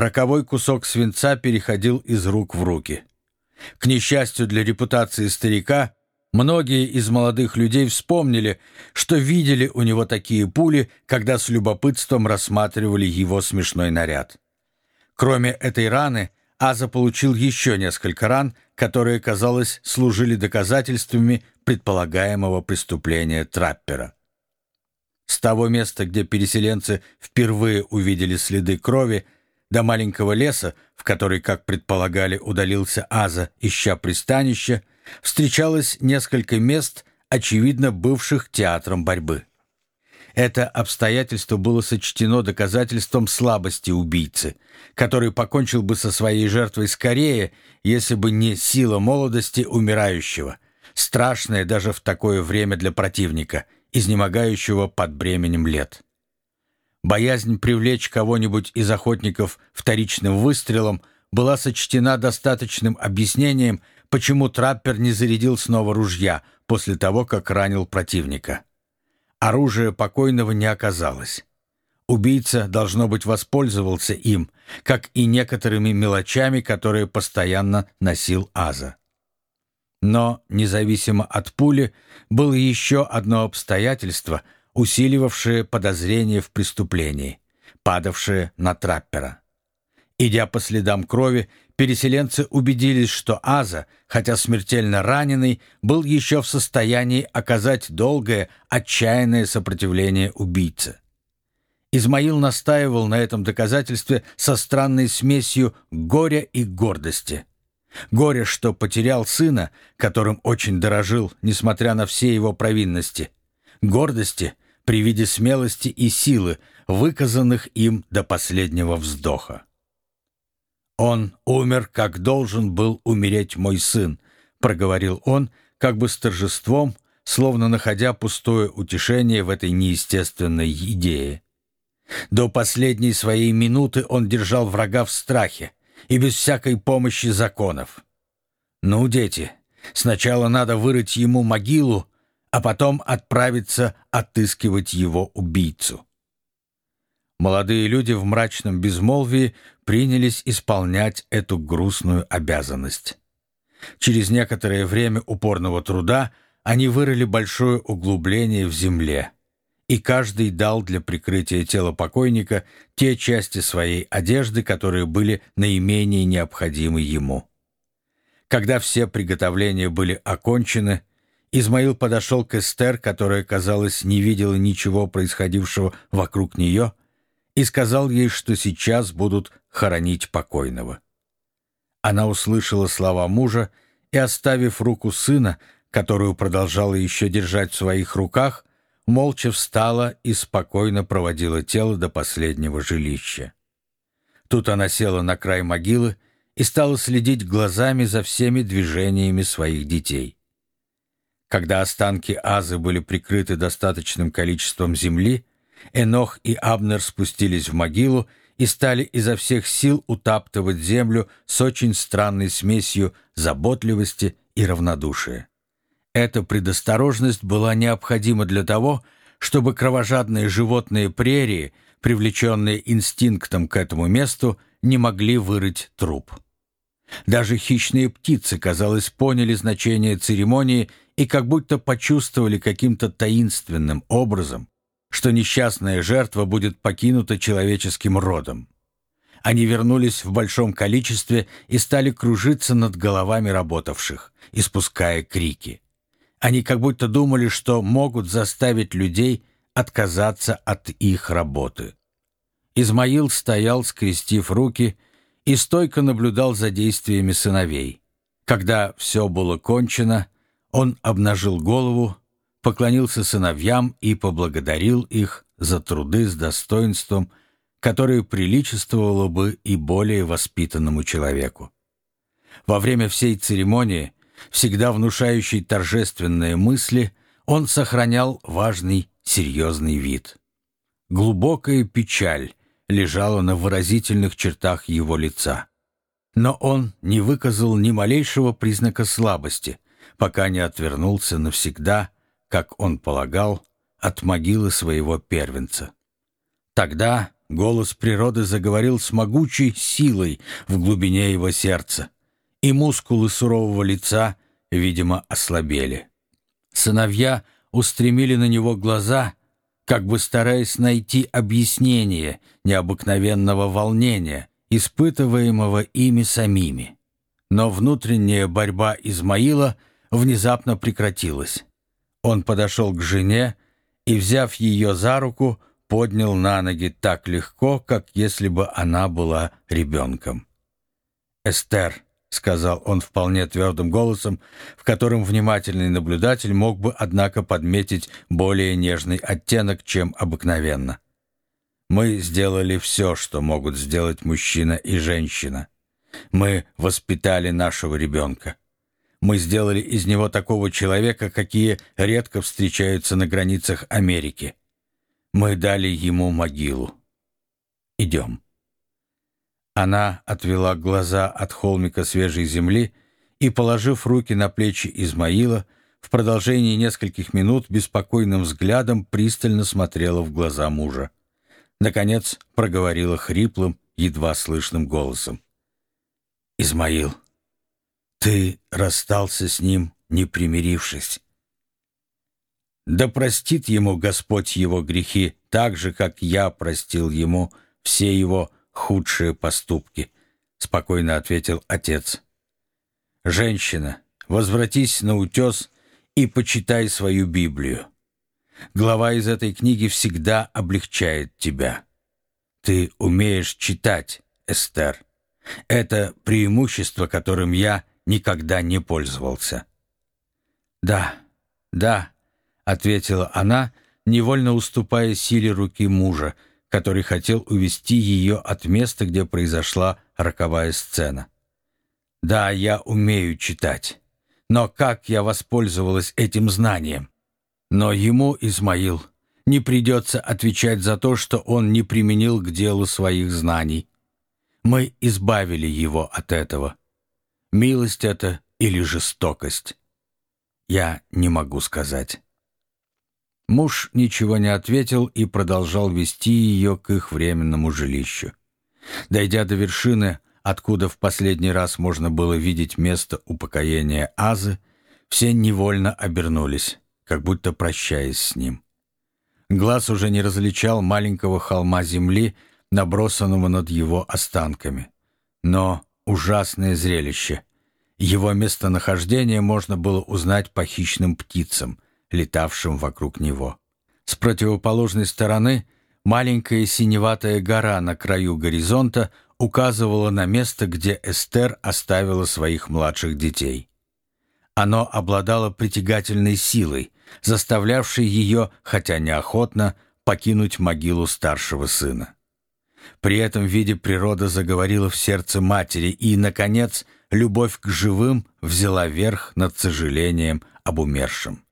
роковой кусок свинца переходил из рук в руки. К несчастью для репутации старика, многие из молодых людей вспомнили, что видели у него такие пули, когда с любопытством рассматривали его смешной наряд. Кроме этой раны, Аза получил еще несколько ран, которые, казалось, служили доказательствами предполагаемого преступления траппера. С того места, где переселенцы впервые увидели следы крови, до маленького леса, в который, как предполагали, удалился Аза, ища пристанище, встречалось несколько мест, очевидно бывших театром борьбы. Это обстоятельство было сочтено доказательством слабости убийцы, который покончил бы со своей жертвой скорее, если бы не сила молодости умирающего, страшная даже в такое время для противника, изнемогающего под бременем лет. Боязнь привлечь кого-нибудь из охотников вторичным выстрелом была сочтена достаточным объяснением, почему траппер не зарядил снова ружья после того, как ранил противника. Оружия покойного не оказалось. Убийца, должно быть, воспользовался им, как и некоторыми мелочами, которые постоянно носил Аза. Но, независимо от пули, было еще одно обстоятельство — усиливавшее подозрение в преступлении, падавшее на траппера. Идя по следам крови, переселенцы убедились, что Аза, хотя смертельно раненый, был еще в состоянии оказать долгое, отчаянное сопротивление убийце. Измаил настаивал на этом доказательстве со странной смесью горя и гордости. Горе, что потерял сына, которым очень дорожил, несмотря на все его провинности. Гордости — при виде смелости и силы, выказанных им до последнего вздоха. «Он умер, как должен был умереть мой сын», — проговорил он, как бы с торжеством, словно находя пустое утешение в этой неестественной идее. До последней своей минуты он держал врага в страхе и без всякой помощи законов. «Ну, дети, сначала надо вырыть ему могилу, а потом отправиться отыскивать его убийцу. Молодые люди в мрачном безмолвии принялись исполнять эту грустную обязанность. Через некоторое время упорного труда они вырыли большое углубление в земле, и каждый дал для прикрытия тела покойника те части своей одежды, которые были наименее необходимы ему. Когда все приготовления были окончены, Измаил подошел к Эстер, которая, казалось, не видела ничего происходившего вокруг нее, и сказал ей, что сейчас будут хоронить покойного. Она услышала слова мужа и, оставив руку сына, которую продолжала еще держать в своих руках, молча встала и спокойно проводила тело до последнего жилища. Тут она села на край могилы и стала следить глазами за всеми движениями своих детей. Когда останки Азы были прикрыты достаточным количеством земли, Энох и Абнер спустились в могилу и стали изо всех сил утаптывать землю с очень странной смесью заботливости и равнодушия. Эта предосторожность была необходима для того, чтобы кровожадные животные прерии, привлеченные инстинктом к этому месту, не могли вырыть труп. Даже хищные птицы, казалось, поняли значение церемонии и как будто почувствовали каким-то таинственным образом, что несчастная жертва будет покинута человеческим родом. Они вернулись в большом количестве и стали кружиться над головами работавших, испуская крики. Они как будто думали, что могут заставить людей отказаться от их работы. Измаил стоял, скрестив руки, и стойко наблюдал за действиями сыновей. Когда все было кончено, он обнажил голову, поклонился сыновьям и поблагодарил их за труды с достоинством, которое приличествовало бы и более воспитанному человеку. Во время всей церемонии, всегда внушающей торжественные мысли, он сохранял важный, серьезный вид. Глубокая печаль лежала на выразительных чертах его лица. Но он не выказал ни малейшего признака слабости, пока не отвернулся навсегда, как он полагал, от могилы своего первенца. Тогда, голос природы заговорил с могучей силой в глубине его сердца, и мускулы сурового лица, видимо, ослабели. Сыновья устремили на него глаза, как бы стараясь найти объяснение необыкновенного волнения, испытываемого ими самими. Но внутренняя борьба Измаила внезапно прекратилась. Он подошел к жене и, взяв ее за руку, поднял на ноги так легко, как если бы она была ребенком. «Эстер», — сказал он вполне твердым голосом, в котором внимательный наблюдатель мог бы, однако, подметить более нежный оттенок, чем обыкновенно. «Мы сделали все, что могут сделать мужчина и женщина. Мы воспитали нашего ребенка. Мы сделали из него такого человека, какие редко встречаются на границах Америки. Мы дали ему могилу. Идем». Она отвела глаза от холмика свежей земли и, положив руки на плечи Измаила, в продолжении нескольких минут беспокойным взглядом пристально смотрела в глаза мужа. Наконец проговорила хриплым, едва слышным голосом. «Измаил, ты расстался с ним, не примирившись. Да простит ему Господь его грехи так же, как я простил ему все его худшие поступки», — спокойно ответил отец. «Женщина, возвратись на утес и почитай свою Библию. Глава из этой книги всегда облегчает тебя. Ты умеешь читать, Эстер. Это преимущество, которым я никогда не пользовался». «Да, да», — ответила она, невольно уступая силе руки мужа, — который хотел увести ее от места, где произошла роковая сцена. «Да, я умею читать. Но как я воспользовалась этим знанием? Но ему, Измаил, не придется отвечать за то, что он не применил к делу своих знаний. Мы избавили его от этого. Милость это или жестокость? Я не могу сказать». Муж ничего не ответил и продолжал вести ее к их временному жилищу. Дойдя до вершины, откуда в последний раз можно было видеть место упокоения Азы, все невольно обернулись, как будто прощаясь с ним. Глаз уже не различал маленького холма земли, набросанного над его останками. Но ужасное зрелище. Его местонахождение можно было узнать по хищным птицам — летавшим вокруг него. С противоположной стороны маленькая синеватая гора на краю горизонта указывала на место, где Эстер оставила своих младших детей. Оно обладало притягательной силой, заставлявшей ее, хотя неохотно, покинуть могилу старшего сына. При этом виде природа заговорила в сердце матери, и, наконец, любовь к живым взяла верх над сожалением об умершем.